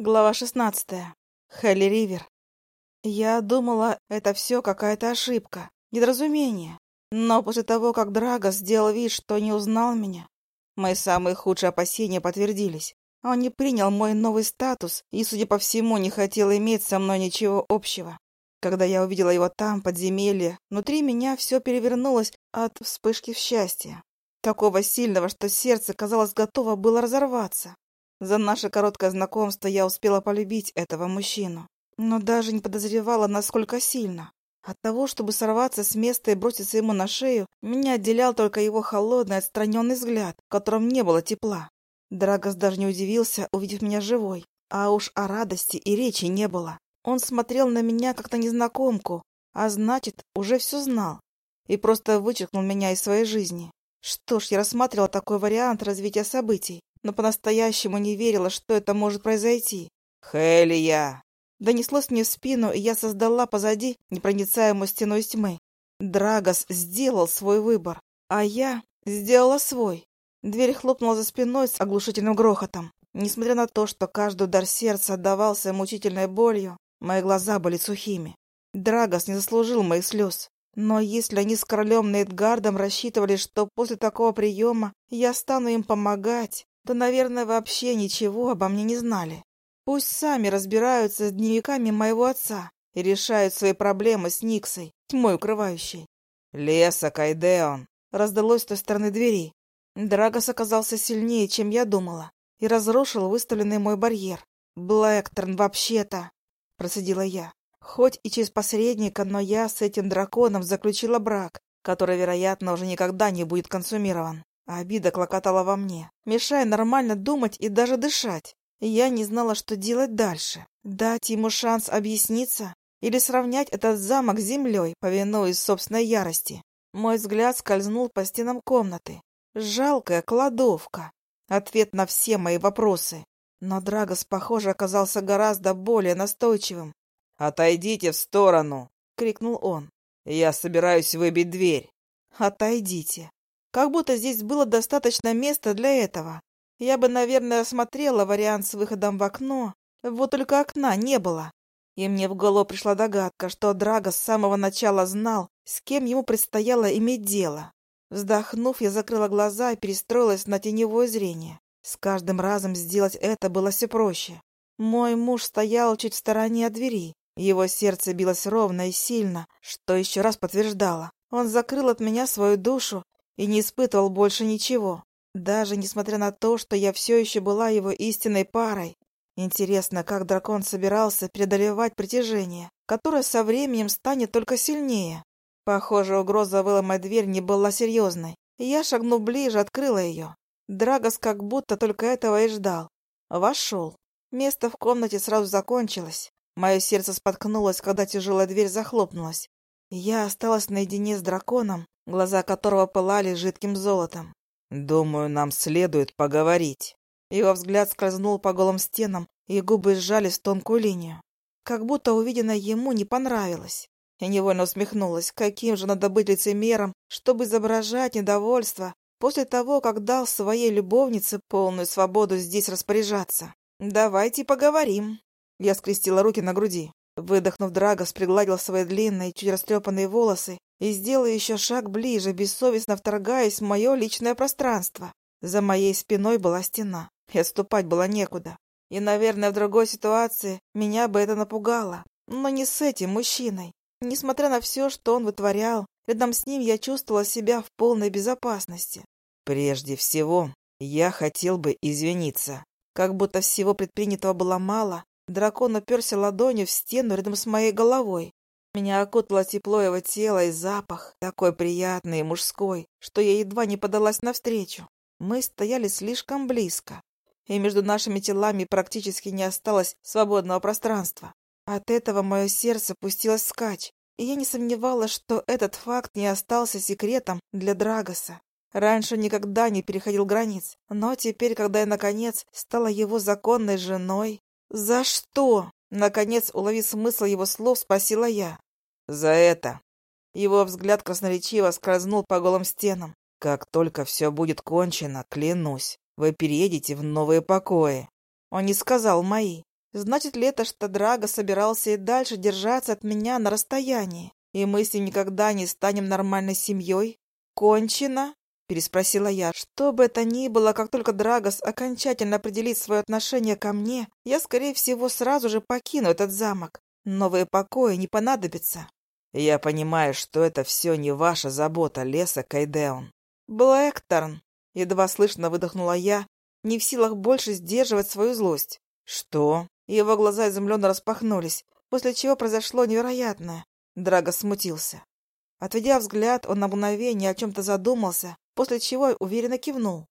Глава шестнадцатая. Хелли Ривер. Я думала, это все какая-то ошибка, недоразумение. Но после того, как Драго сделал вид, что не узнал меня, мои самые худшие опасения подтвердились. Он не принял мой новый статус и, судя по всему, не хотел иметь со мной ничего общего. Когда я увидела его там, в подземелье, внутри меня все перевернулось от вспышки счастья. Такого сильного, что сердце, казалось, готово было разорваться. За наше короткое знакомство я успела полюбить этого мужчину, но даже не подозревала, насколько сильно. От того, чтобы сорваться с места и броситься ему на шею, меня отделял только его холодный, отстраненный взгляд, в котором не было тепла. Драгос даже не удивился, увидев меня живой, а уж о радости и речи не было. Он смотрел на меня как на незнакомку, а значит, уже все знал, и просто вычеркнул меня из своей жизни. Что ж, я рассматривала такой вариант развития событий но по-настоящему не верила, что это может произойти. «Хелия!» Донеслось мне в спину, и я создала позади непроницаемую стену из тьмы. Драгос сделал свой выбор, а я сделала свой. Дверь хлопнула за спиной с оглушительным грохотом. Несмотря на то, что каждый удар сердца отдавался мучительной болью, мои глаза были сухими. Драгос не заслужил моих слез. Но если они с королем Нейтгардом рассчитывали, что после такого приема я стану им помогать, то, наверное, вообще ничего обо мне не знали. Пусть сами разбираются с дневниками моего отца и решают свои проблемы с Никсой, тьмой укрывающей. «Леса, Кайдеон!» раздалось с той стороны двери. Драгос оказался сильнее, чем я думала, и разрушил выставленный мой барьер. «Блэкторн, вообще-то!» — процедила я. Хоть и через посредника, но я с этим драконом заключила брак, который, вероятно, уже никогда не будет консумирован. А обида клокотала во мне, мешая нормально думать и даже дышать. Я не знала, что делать дальше. Дать ему шанс объясниться или сравнять этот замок с землей, повинуясь собственной ярости. Мой взгляд скользнул по стенам комнаты. Жалкая кладовка. Ответ на все мои вопросы. Но Драгос, похоже, оказался гораздо более настойчивым. «Отойдите в сторону!» — крикнул он. «Я собираюсь выбить дверь». «Отойдите!» Как будто здесь было достаточно места для этого. Я бы, наверное, рассмотрела вариант с выходом в окно, вот только окна не было. И мне в голову пришла догадка, что Драго с самого начала знал, с кем ему предстояло иметь дело. Вздохнув, я закрыла глаза и перестроилась на теневое зрение. С каждым разом сделать это было все проще. Мой муж стоял чуть в стороне от двери. Его сердце билось ровно и сильно, что еще раз подтверждало. Он закрыл от меня свою душу и не испытывал больше ничего, даже несмотря на то, что я все еще была его истинной парой. Интересно, как дракон собирался преодолевать притяжение, которое со временем станет только сильнее. Похоже, угроза выломать дверь не была серьезной. Я, шагнув ближе, открыла ее. Драгос как будто только этого и ждал. Вошел. Место в комнате сразу закончилось. Мое сердце споткнулось, когда тяжелая дверь захлопнулась. Я осталась наедине с драконом, глаза которого пылали жидким золотом. «Думаю, нам следует поговорить». Его взгляд скользнул по голым стенам, и губы сжались в тонкую линию. Как будто увиденное ему не понравилось. Я невольно усмехнулась, каким же надо быть лицемером, чтобы изображать недовольство после того, как дал своей любовнице полную свободу здесь распоряжаться. «Давайте поговорим». Я скрестила руки на груди. Выдохнув, Драгос пригладил свои длинные, чуть растрепанные волосы и сделал еще шаг ближе, бессовестно вторгаясь в мое личное пространство. За моей спиной была стена, и отступать было некуда. И, наверное, в другой ситуации меня бы это напугало. Но не с этим мужчиной. Несмотря на все, что он вытворял, рядом с ним я чувствовала себя в полной безопасности. «Прежде всего, я хотел бы извиниться». Как будто всего предпринятого было мало, Дракон уперся ладонью в стену рядом с моей головой. Меня окутало тепло его тела и запах, такой приятный и мужской, что я едва не подалась навстречу. Мы стояли слишком близко, и между нашими телами практически не осталось свободного пространства. От этого мое сердце пустилось вскачь, и я не сомневалась, что этот факт не остался секретом для Драгоса. Раньше никогда не переходил границ, но теперь, когда я, наконец, стала его законной женой, «За что?» Наконец, уловив смысл его слов, спросила я. «За это». Его взгляд красноречиво скользнул по голым стенам. «Как только все будет кончено, клянусь, вы переедете в новые покои». Он не сказал «мои». Значит ли это, что Драго собирался и дальше держаться от меня на расстоянии, и мы с ним никогда не станем нормальной семьей? Кончено? Переспросила я. Что бы это ни было, как только Драгос окончательно определит свое отношение ко мне, я, скорее всего, сразу же покину этот замок. Новые покои не понадобятся. Я понимаю, что это все не ваша забота, Леса Кайдеон. Блэкторн, едва слышно выдохнула я, не в силах больше сдерживать свою злость. Что? Его глаза изумленно распахнулись, после чего произошло невероятное. Драго смутился. Отведя взгляд, он на мгновение о чем-то задумался, после чего уверенно кивнул.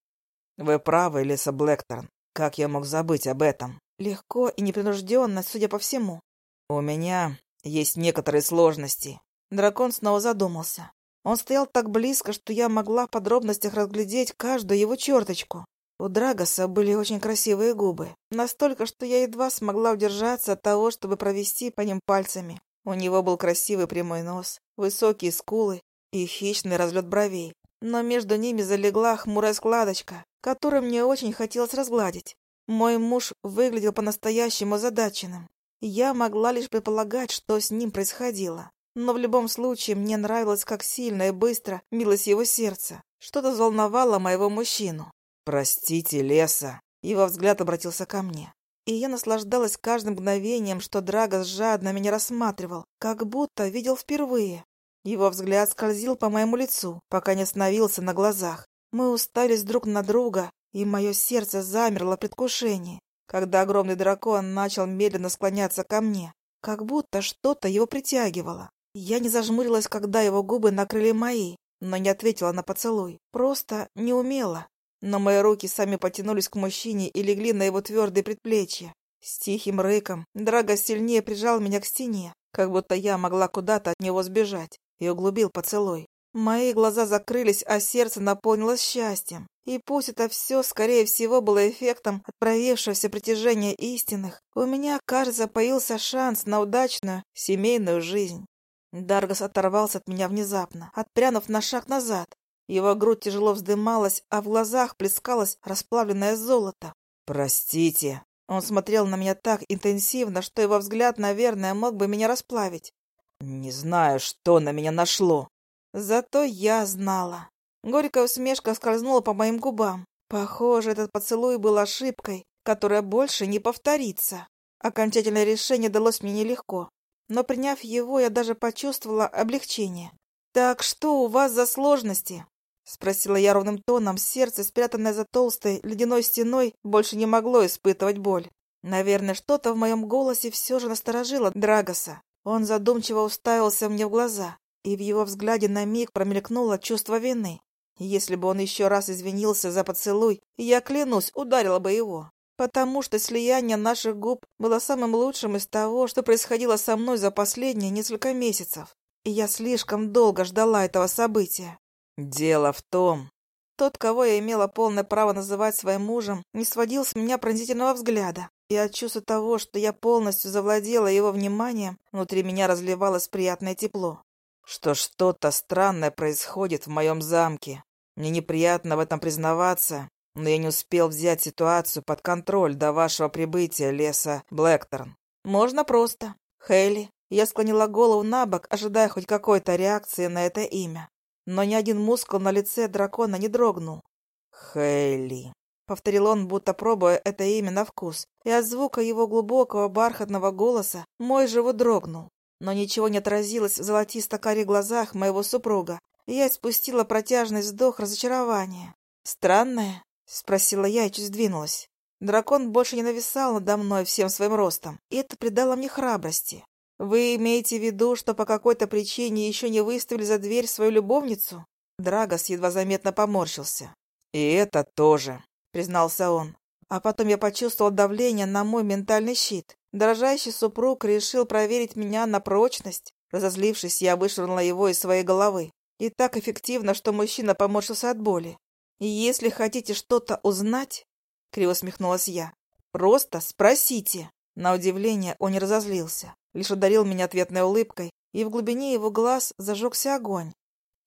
«Вы правы, Лиса Блэкторн. Как я мог забыть об этом?» Легко и непринужденно, судя по всему. «У меня есть некоторые сложности». Дракон снова задумался. Он стоял так близко, что я могла в подробностях разглядеть каждую его черточку. У Драгоса были очень красивые губы. Настолько, что я едва смогла удержаться от того, чтобы провести по ним пальцами. У него был красивый прямой нос, высокие скулы и хищный разлет бровей но между ними залегла хмурая складочка, которую мне очень хотелось разгладить. Мой муж выглядел по-настоящему озадаченным. Я могла лишь предполагать, что с ним происходило. Но в любом случае мне нравилось, как сильно и быстро билось его сердце. Что-то взволновало моего мужчину. «Простите, Леса!» Его взгляд обратился ко мне. И я наслаждалась каждым мгновением, что Драгос жадно меня рассматривал, как будто видел впервые. Его взгляд скользил по моему лицу, пока не остановился на глазах. Мы устались друг на друга, и мое сердце замерло в предвкушении, когда огромный дракон начал медленно склоняться ко мне, как будто что-то его притягивало. Я не зажмурилась, когда его губы накрыли мои, но не ответила на поцелуй, просто не умела. Но мои руки сами потянулись к мужчине и легли на его твердые предплечья. С тихим рыком Драго сильнее прижал меня к стене, как будто я могла куда-то от него сбежать и углубил поцелуй. Мои глаза закрылись, а сердце наполнилось счастьем. И пусть это все, скорее всего, было эффектом отправившегося притяжения истинных, у меня, кажется, появился шанс на удачную семейную жизнь. Даргас оторвался от меня внезапно, отпрянув на шаг назад. Его грудь тяжело вздымалась, а в глазах плескалось расплавленное золото. «Простите». Он смотрел на меня так интенсивно, что его взгляд, наверное, мог бы меня расплавить. Не знаю, что на меня нашло. Зато я знала. Горькая усмешка скользнула по моим губам. Похоже, этот поцелуй был ошибкой, которая больше не повторится. Окончательное решение далось мне нелегко, но приняв его, я даже почувствовала облегчение. «Так что у вас за сложности?» — спросила я ровным тоном. Сердце, спрятанное за толстой ледяной стеной, больше не могло испытывать боль. Наверное, что-то в моем голосе все же насторожило Драгоса. Он задумчиво уставился мне в глаза, и в его взгляде на миг промелькнуло чувство вины. Если бы он еще раз извинился за поцелуй, я, клянусь, ударила бы его. Потому что слияние наших губ было самым лучшим из того, что происходило со мной за последние несколько месяцев. И я слишком долго ждала этого события. Дело в том... Тот, кого я имела полное право называть своим мужем, не сводил с меня пронзительного взгляда. И от чувства того, что я полностью завладела его вниманием, внутри меня разливалось приятное тепло. Что что-то странное происходит в моем замке. Мне неприятно в этом признаваться, но я не успел взять ситуацию под контроль до вашего прибытия, Леса Блэкторн. Можно просто. Хейли. Я склонила голову на бок, ожидая хоть какой-то реакции на это имя. Но ни один мускул на лице дракона не дрогнул. Хейли. Повторил он, будто пробуя это имя на вкус, и от звука его глубокого бархатного голоса мой живот дрогнул. Но ничего не отразилось в золотисто-карих глазах моего супруга, я спустила протяжный вздох разочарования. «Странное?» — спросила я и чуть сдвинулась. Дракон больше не нависал надо мной всем своим ростом, и это придало мне храбрости. «Вы имеете в виду, что по какой-то причине еще не выставили за дверь свою любовницу?» Драгос едва заметно поморщился. «И это тоже», признался он. А потом я почувствовал давление на мой ментальный щит. Дрожащий супруг решил проверить меня на прочность. Разозлившись, я вышвырнула его из своей головы. И так эффективно, что мужчина поморщился от боли. И если хотите что-то узнать, — криво смехнулась я, — просто спросите. На удивление он не разозлился, лишь ударил меня ответной улыбкой, и в глубине его глаз зажегся огонь.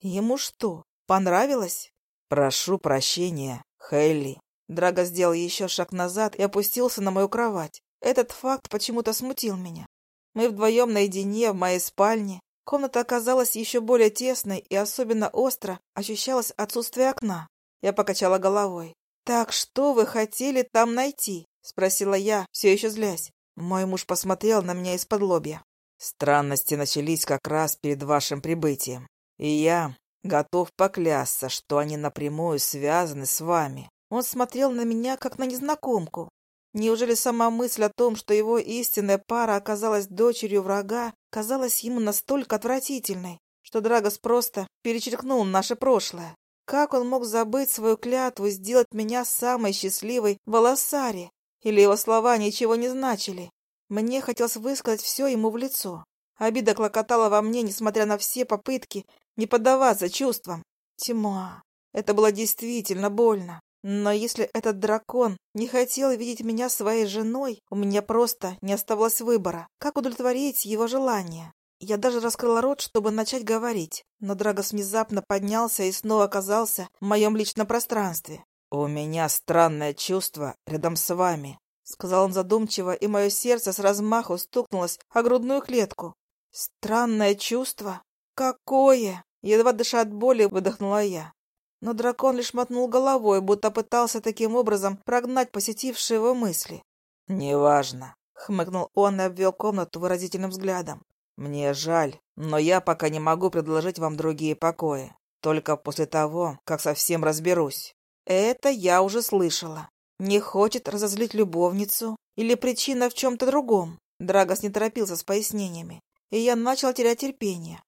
Ему что, понравилось? «Прошу прощения, Хейли», Драго сделал еще шаг назад и опустился на мою кровать. Этот факт почему-то смутил меня. Мы вдвоем наедине в моей спальне. Комната оказалась еще более тесной и особенно остро ощущалось отсутствие окна. Я покачала головой. «Так что вы хотели там найти?» — спросила я, все еще злясь. Мой муж посмотрел на меня из-под лобья. «Странности начались как раз перед вашим прибытием, и я готов поклясться, что они напрямую связаны с вами». Он смотрел на меня, как на незнакомку. Неужели сама мысль о том, что его истинная пара оказалась дочерью врага, казалась ему настолько отвратительной, что Драгос просто перечеркнул наше прошлое? Как он мог забыть свою клятву сделать меня самой счастливой в Алассаре? Или его слова ничего не значили? Мне хотелось высказать все ему в лицо. Обида клокотала во мне, несмотря на все попытки не поддаваться чувствам. Тьма. Это было действительно больно. Но если этот дракон не хотел видеть меня своей женой, у меня просто не оставалось выбора, как удовлетворить его желание. Я даже раскрыла рот, чтобы начать говорить, но Драгос внезапно поднялся и снова оказался в моем личном пространстве. «У меня странное чувство рядом с вами», — сказал он задумчиво, и мое сердце с размаху стукнулось о грудную клетку. «Странное чувство? Какое?» Едва дыша от боли, выдохнула я. Но дракон лишь мотнул головой, будто пытался таким образом прогнать посетившие его мысли. «Неважно», — хмыкнул он и обвел комнату выразительным взглядом. «Мне жаль, но я пока не могу предложить вам другие покои. Только после того, как совсем разберусь». «Это я уже слышала. Не хочет разозлить любовницу или причина в чем-то другом?» Драгос не торопился с пояснениями, и я начал терять терпение.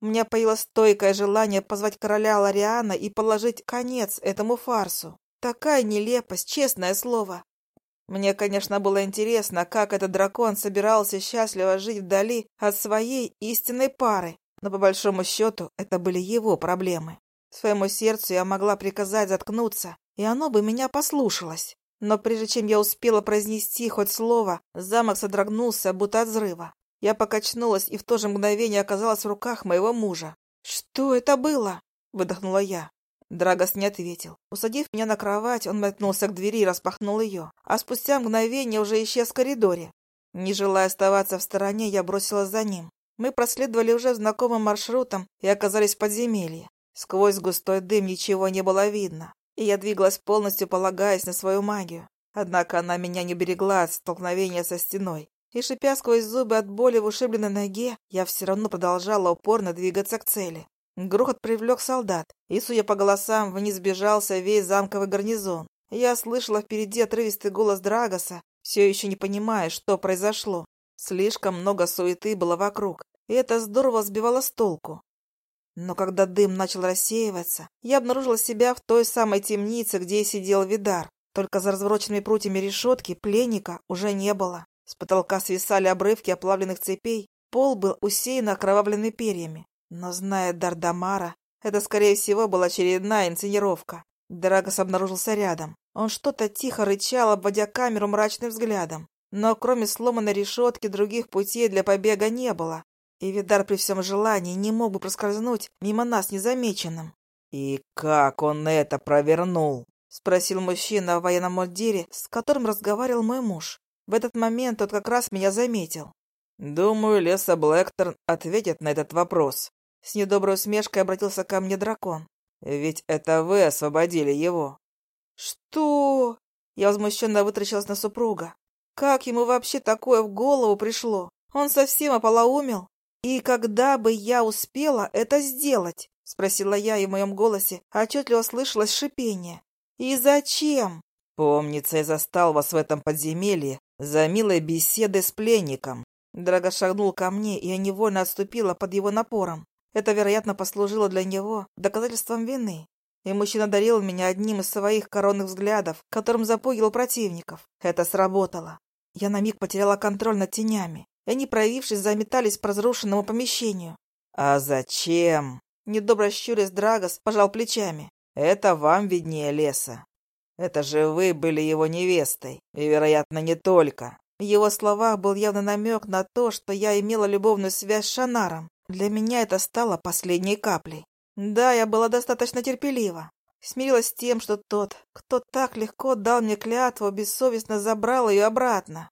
Меня появилось стойкое желание позвать короля Лариана и положить конец этому фарсу. Такая нелепость, честное слово. Мне, конечно, было интересно, как этот дракон собирался счастливо жить вдали от своей истинной пары, но по большому счету это были его проблемы. Своему сердцу я могла приказать заткнуться, и оно бы меня послушалось. Но прежде чем я успела произнести хоть слово, замок содрогнулся, будто от взрыва. Я покачнулась и в то же мгновение оказалась в руках моего мужа. «Что это было?» — выдохнула я. Драгос не ответил. Усадив меня на кровать, он метнулся к двери и распахнул ее, а спустя мгновение уже исчез в коридоре. Не желая оставаться в стороне, я бросилась за ним. Мы проследовали уже знакомым маршрутом и оказались в подземелье. Сквозь густой дым ничего не было видно, и я двигалась полностью полагаясь на свою магию. Однако она меня не берегла от столкновения со стеной. И, шипя сквозь зубы от боли в ушибленной ноге, я все равно продолжала упорно двигаться к цели. Грохот привлек солдат, и, судя по голосам, вниз бежался весь замковый гарнизон. Я слышала впереди отрывистый голос Драгоса, все еще не понимая, что произошло. Слишком много суеты было вокруг, и это здорово сбивало с толку. Но когда дым начал рассеиваться, я обнаружила себя в той самой темнице, где сидел Видар. Только за развороченными прутьями решетки пленника уже не было. С потолка свисали обрывки оплавленных цепей, пол был усеян окровавленными перьями. Но, зная Дардамара, это, скорее всего, была очередная инсценировка. Драгос обнаружился рядом. Он что-то тихо рычал, обводя камеру мрачным взглядом. Но кроме сломанной решетки других путей для побега не было. И Видар при всем желании не мог бы проскользнуть мимо нас незамеченным. «И как он это провернул?» — спросил мужчина в военном мундире, с которым разговаривал мой муж. В этот момент тот как раз меня заметил. «Думаю, Леса Блэкторн ответит на этот вопрос». С недоброй усмешкой обратился ко мне дракон. «Ведь это вы освободили его». «Что?» Я возмущенно вытрачилась на супруга. Как ему вообще такое в голову пришло? Он совсем ополоумел? И когда бы я успела это сделать? Спросила я, и в моем голосе отчетливо слышалось шипение. И зачем? Помнится, я застал вас в этом подземелье за милой беседой с пленником. Драго шагнул ко мне, и я невольно отступила под его напором. Это, вероятно, послужило для него доказательством вины. И мужчина дарил меня одним из своих коронных взглядов, которым запугивал противников. Это сработало. Я на миг потеряла контроль над тенями, и они, проявившись, заметались по разрушенному помещению. «А зачем?» Недобро щурясь Драгос пожал плечами. «Это вам виднее леса. Это же вы были его невестой, и, вероятно, не только. В его словах был явно намек на то, что я имела любовную связь с Шанаром. Для меня это стало последней каплей. Да, я была достаточно терпелива. Смирилась с тем, что тот, кто так легко дал мне клятву, бессовестно забрал ее обратно.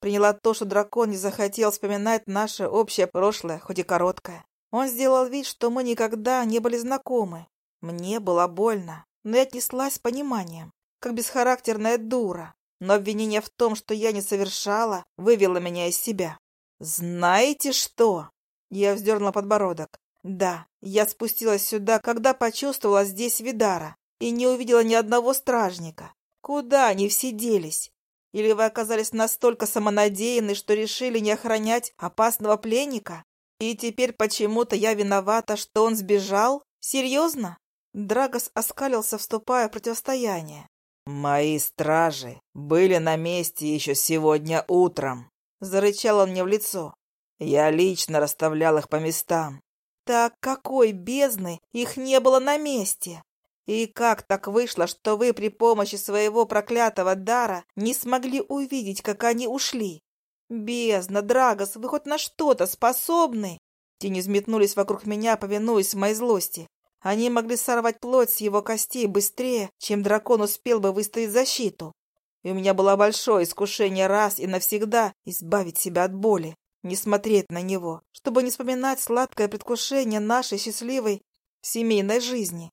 Приняла то, что дракон не захотел вспоминать наше общее прошлое, хоть и короткое. Он сделал вид, что мы никогда не были знакомы. Мне было больно, но я отнеслась с пониманием, как бесхарактерная дура. Но обвинение в том, что я не совершала, вывело меня из себя. «Знаете что?» Я вздернула подбородок. «Да, я спустилась сюда, когда почувствовала здесь Видара и не увидела ни одного стражника. Куда они все делись? Или вы оказались настолько самонадеянны, что решили не охранять опасного пленника? И теперь почему-то я виновата, что он сбежал? Серьезно?» Драгос оскалился, вступая в противостояние. «Мои стражи были на месте еще сегодня утром», — зарычал он мне в лицо. «Я лично расставлял их по местам». «Так какой бездны их не было на месте? И как так вышло, что вы при помощи своего проклятого дара не смогли увидеть, как они ушли? Бездна, Драгос, вы хоть на что-то способны?» Тени взметнулись вокруг меня, повинуясь моей злости. Они могли сорвать плоть с его костей быстрее, чем дракон успел бы выставить защиту. И у меня было большое искушение раз и навсегда избавить себя от боли, не смотреть на него, чтобы не вспоминать сладкое предвкушение нашей счастливой семейной жизни.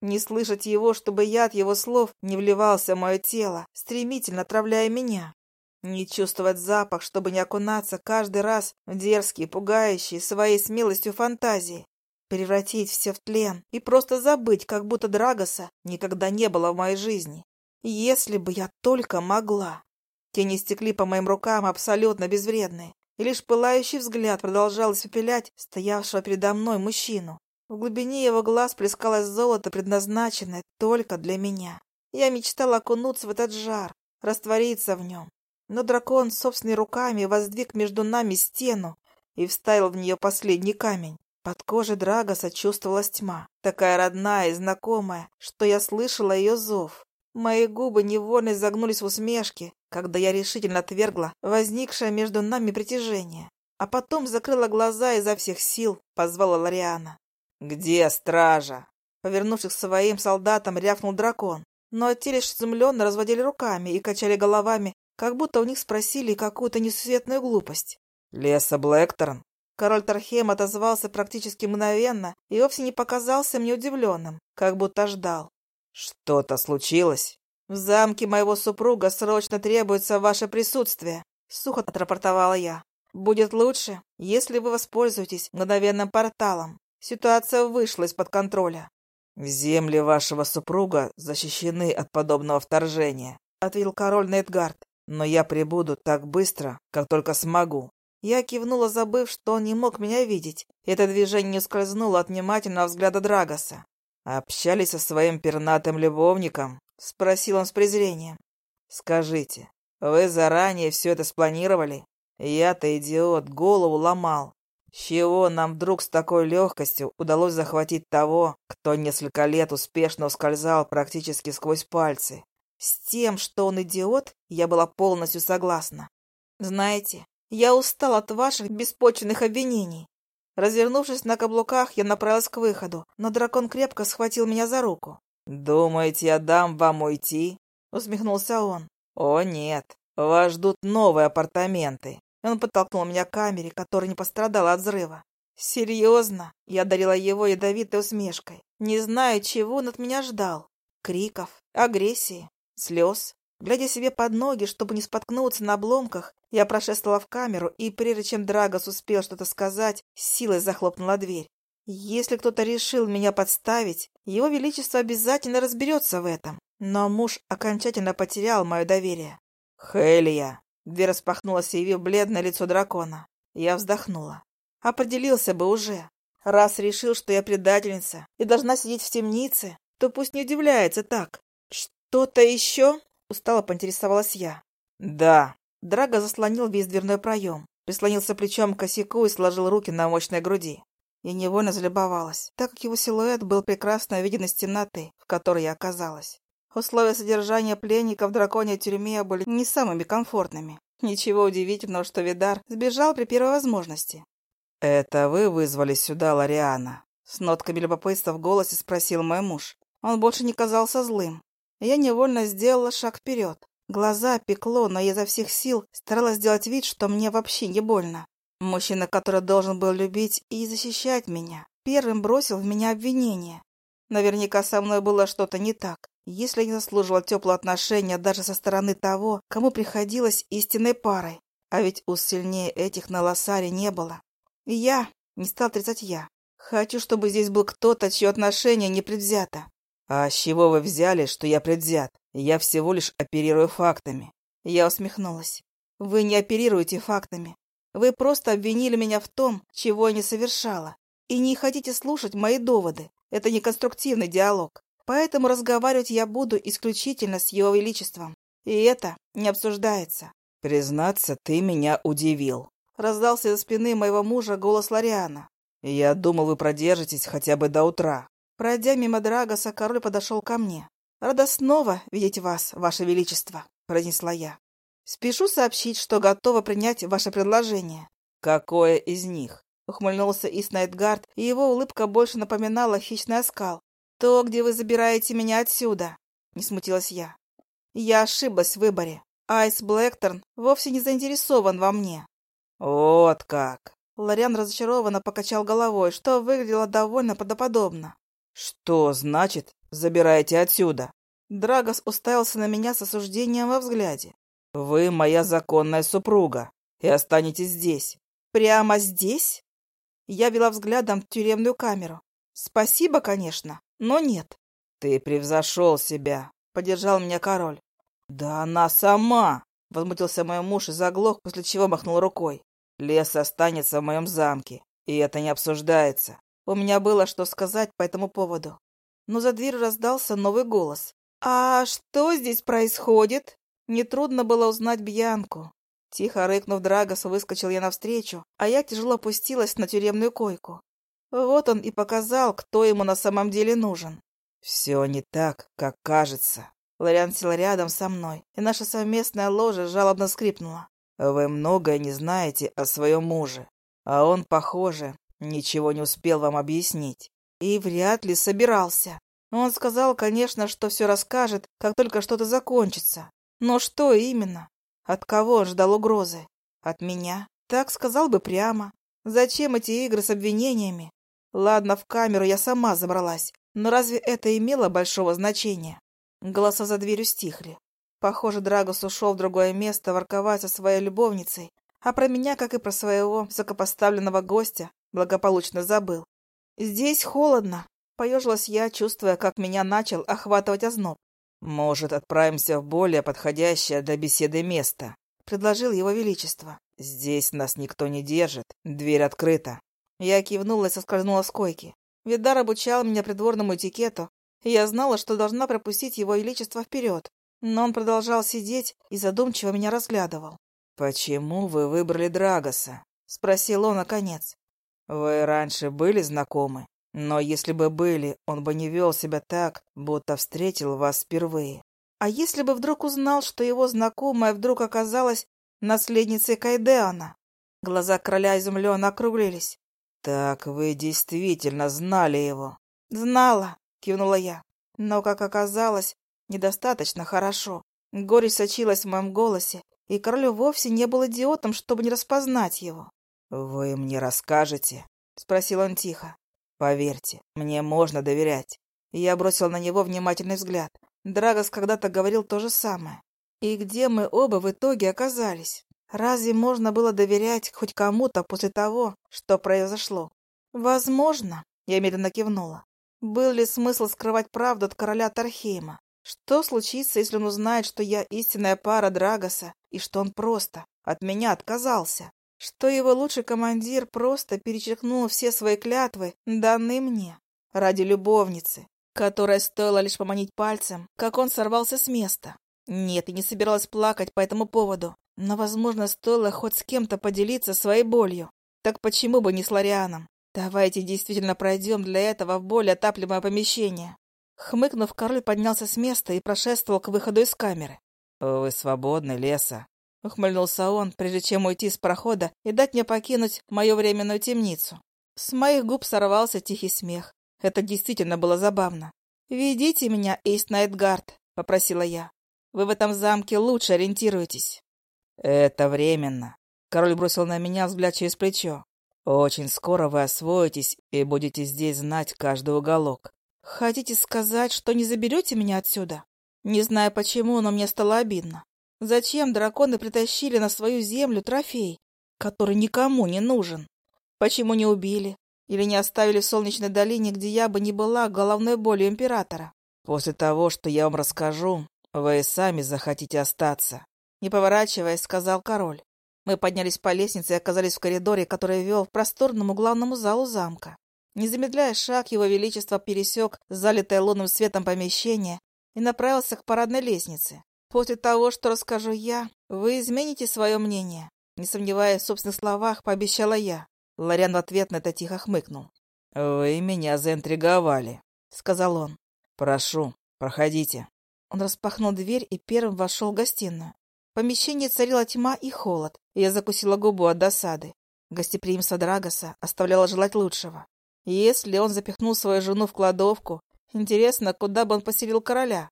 Не слышать его, чтобы яд его слов не вливался в мое тело, стремительно отравляя меня. Не чувствовать запах, чтобы не окунаться каждый раз в дерзкие, пугающие своей смелостью фантазии превратить все в тлен и просто забыть, как будто Драгоса никогда не было в моей жизни. Если бы я только могла. Тени стекли по моим рукам абсолютно безвредные, и лишь пылающий взгляд продолжал испепелять стоявшего передо мной мужчину. В глубине его глаз плескалось золото, предназначенное только для меня. Я мечтала окунуться в этот жар, раствориться в нем. Но дракон собственными руками воздвиг между нами стену и вставил в нее последний камень. Под кожей Драгоса чувствовалась тьма, такая родная и знакомая, что я слышала ее зов. Мои губы невольно загнулись в усмешке, когда я решительно отвергла возникшее между нами притяжение. А потом закрыла глаза изо всех сил позвала Лориана. «Где стража?» Повернувшись к своим солдатам, рявкнул дракон. Но те лишь изумленно разводили руками и качали головами, как будто у них спросили какую-то несусветную глупость. «Леса Блэкторн?» Король Тархем отозвался практически мгновенно и вовсе не показался мне удивленным, как будто ждал. «Что-то случилось?» «В замке моего супруга срочно требуется ваше присутствие», — сухо отрапортовала я. «Будет лучше, если вы воспользуетесь мгновенным порталом. Ситуация вышла из-под контроля». «Земли вашего супруга защищены от подобного вторжения», — ответил король Нейтгард. «Но я прибуду так быстро, как только смогу. Я кивнула, забыв, что он не мог меня видеть. Это движение не ускользнуло от внимательного взгляда Драгоса. «Общались со своим пернатым любовником?» — спросил он с презрением. «Скажите, вы заранее все это спланировали? Я-то, идиот, голову ломал. С чего нам вдруг с такой легкостью удалось захватить того, кто несколько лет успешно ускользал практически сквозь пальцы? С тем, что он идиот, я была полностью согласна. Знаете, я устал от ваших беспочвенных обвинений. Развернувшись на каблуках, я направилась к выходу, но дракон крепко схватил меня за руку. «Думаете, я дам вам уйти?» — усмехнулся он. «О, нет, вас ждут новые апартаменты». Он подтолкнул меня к камере, которая не пострадала от взрыва. «Серьезно?» — я дарила его ядовитой усмешкой. Не знаю, чего он от меня ждал. Криков, агрессии, слез. Глядя себе под ноги, чтобы не споткнуться на обломках, я прошествовала в камеру и, прежде чем Драгос успел что-то сказать, силой захлопнула дверь. Если кто-то решил меня подставить, его величество обязательно разберется в этом. Но муж окончательно потерял мое доверие. «Хелия!» Дверь распахнулась, явив бледное лицо дракона. Я вздохнула. Определился бы уже. Раз решил, что я предательница и должна сидеть в темнице, то пусть не удивляется так. Что-то еще? Устало поинтересовалась я. «Да». Драго заслонил весь дверной проем, прислонился плечом к косяку и сложил руки на мощной груди. Я невольно залюбовалась, так как его силуэт был прекрасно виден из темноты, в которой я оказалась. Условия содержания пленника в драконьей тюрьме были не самыми комфортными. Ничего удивительного, что Видар сбежал при первой возможности. «Это вы вызвали сюда Лариана?» С нотками любопытства в голосе спросил мой муж. Он больше не казался злым, я невольно сделала шаг вперед. Глаза пекло, но я изо всех сил старалась сделать вид, что мне вообще не больно. Мужчина, который должен был любить и защищать меня, первым бросил в меня обвинение. Наверняка со мной было что-то не так, если я заслуживала теплого отношения даже со стороны того, кому приходилось истинной парой. А ведь уж сильнее этих на Лосаре не было. И я, не стал отрицать я, хочу, чтобы здесь был кто-то, чье отношение не предвзято. «А с чего вы взяли, что я предвзят? Я всего лишь оперирую фактами». Я усмехнулась. «Вы не оперируете фактами. Вы просто обвинили меня в том, чего я не совершала. И не хотите слушать мои доводы. Это не конструктивный диалог. Поэтому разговаривать я буду исключительно с его величеством. И это не обсуждается». «Признаться, ты меня удивил», — раздался из спины моего мужа голос Лариана. «Я думал, вы продержитесь хотя бы до утра». Пройдя мимо Драгоса, король подошел ко мне. «Рада снова видеть вас, ваше величество», — произнесла я. «Спешу сообщить, что готова принять ваше предложение». «Какое из них?» — ухмыльнулся Иснайтгард, и его улыбка больше напоминала хищный оскал. «То, где вы забираете меня отсюда», — не смутилась я. «Я ошиблась в выборе. Айс Блэкторн вовсе не заинтересован во мне». «Вот как!» Лориан разочарованно покачал головой, что выглядело довольно правдоподобно. «Что значит забирайте отсюда?» Драгос уставился на меня с осуждением во взгляде. «Вы моя законная супруга и останетесь здесь». «Прямо здесь?» Я вела взглядом тюремную камеру. «Спасибо, конечно, но нет». «Ты превзошел себя», — поддержал меня король. «Да она сама!» — возмутился мой муж и заглох, после чего махнул рукой. «Лес останется в моем замке, и это не обсуждается. У меня было что сказать по этому поводу. Но за дверью раздался новый голос. «А что здесь происходит?» Нетрудно было узнать Бьянку. Тихо рыкнув Драгос, выскочил я навстречу, а я тяжело опустилась на тюремную койку. Вот он и показал, кто ему на самом деле нужен. «Все не так, как кажется». Лориан сел рядом со мной, и наша совместная ложа жалобно скрипнула. «Вы многое не знаете о своем муже, а он, похоже, Ничего не успел вам объяснить. И вряд ли собирался. Он сказал, конечно, что все расскажет, как только что-то закончится. Но что именно? От кого ждал угрозы? От меня? Так сказал бы прямо. Зачем эти игры с обвинениями? Ладно, в камеру я сама забралась, но разве это имело большого значения? Голоса за дверью стихли. Похоже, Драгос ушел в другое место ворковать со своей любовницей, а про меня, как и про своего высокопоставленного гостя, благополучно забыл. «Здесь холодно», — поежилась я, чувствуя, как меня начал охватывать озноб. «Может, отправимся в более подходящее для беседы место?» — предложил его величество. «Здесь нас никто не держит, дверь открыта». Я кивнула и соскользнула с койки. Видар обучал меня придворному этикету, и я знала, что должна пропустить его величество вперед. Но он продолжал сидеть и задумчиво меня разглядывал. «Почему вы выбрали Драгоса?» — спросил он наконец. Вы раньше были знакомы, но если бы были, он бы не вел себя так, будто встретил вас впервые. А если бы вдруг узнал, что его знакомая вдруг оказалась наследницей Кайдеана? Глаза короля изумленно округлились. «Так вы действительно знали его?» «Знала», — кивнула я. Но, как оказалось, недостаточно хорошо. Горечь сочилась в моем голосе, и королю вовсе не был идиотом, чтобы не распознать его. «Вы мне расскажете?» — спросил он тихо. «Поверьте, мне можно доверять». Я бросил на него внимательный взгляд. Драгос когда-то говорил то же самое. И где мы оба в итоге оказались? Разве можно было доверять хоть кому-то после того, что произошло? Возможно, я медленно кивнула. Был ли смысл скрывать правду от короля Тархейма? Что случится, если он узнает, что я истинная пара Драгоса, и что он просто от меня отказался? Что его лучший командир просто перечеркнул все свои клятвы, данные мне, ради любовницы, которая стоило лишь поманить пальцем, как он сорвался с места. Нет, и не собиралась плакать по этому поводу, но, возможно, стоило хоть с кем-то поделиться своей болью. Так почему бы не с Лорианом? Давайте действительно пройдем для этого в более отапливаемое помещение. Хмыкнув, король поднялся с места и прошествовал к выходу из камеры. «Вы свободны, Леса», — ухмыльнулся он, прежде чем уйти с прохода и дать мне покинуть мою временную темницу. С моих губ сорвался тихий смех. Это действительно было забавно. «Ведите меня, Эйс Найтгард», — попросила я. Вы в этом замке лучше ориентируетесь. Это временно. Король бросил на меня взгляд через плечо. Очень скоро вы освоитесь и будете здесь знать каждый уголок. Хотите сказать, что не заберете меня отсюда? Не знаю почему, но мне стало обидно. Зачем драконы притащили на свою землю трофей, который никому не нужен? Почему не убили? Или не оставили в солнечной долине, где я бы не была головной болью императора? После того, что я вам расскажу, вы и сами захотите остаться. Не поворачиваясь, сказал король. Мы поднялись по лестнице и оказались в коридоре, который вел к просторному главному залу замка. Не замедляя шаг, его величество пересек залитое лунным светом помещение и направился к парадной лестнице. «После того, что расскажу я, вы измените свое мнение», не сомневаясь в собственных словах, пообещала я. Лориан в ответ на это тихо хмыкнул. «Вы меня заинтриговали», — сказал он. «Прошу, проходите». Он распахнул дверь и первым вошел в гостиную. В помещении царила тьма и холод, и я закусила губу от досады. Гостеприимство Драгоса оставляло желать лучшего. Если он запихнул свою жену в кладовку, интересно, куда бы он поселил короля?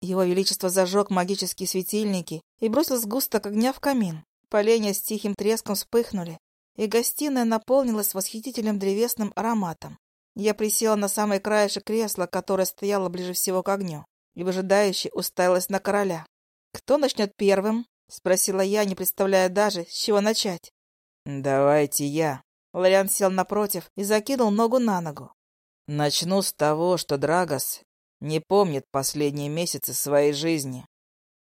Его Величество зажег магические светильники и бросил сгусток огня в камин. Поленья с тихим треском вспыхнули, и гостиная наполнилась восхитительным древесным ароматом. Я присела на самый краешек кресла, которое стояло ближе всего к огню, и выжидающе уставилась на короля. «Кто начнет первым?» — спросила я, не представляя даже, с чего начать. «Давайте я». Лориан сел напротив и закинул ногу на ногу. «Начну с того, что Драгос не помнит последние месяцы своей жизни.